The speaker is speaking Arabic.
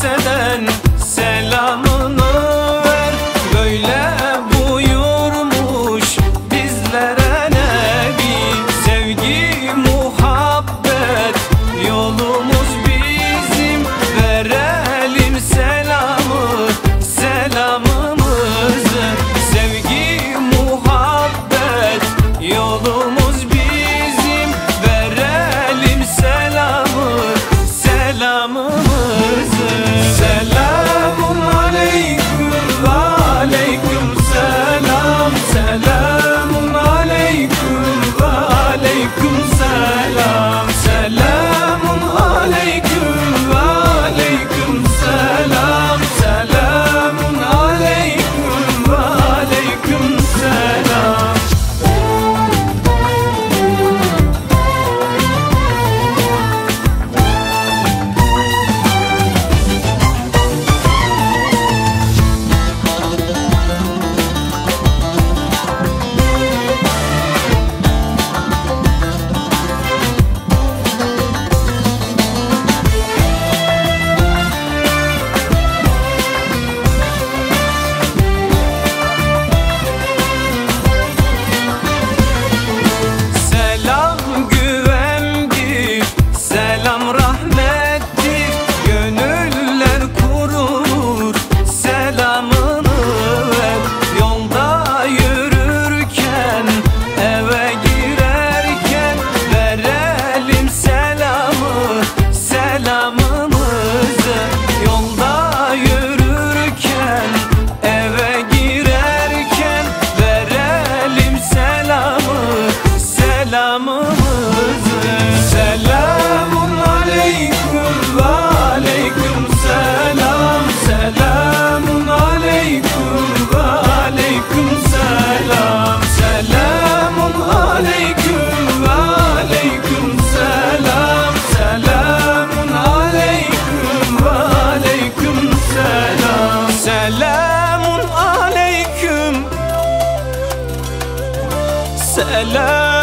سدان could سلام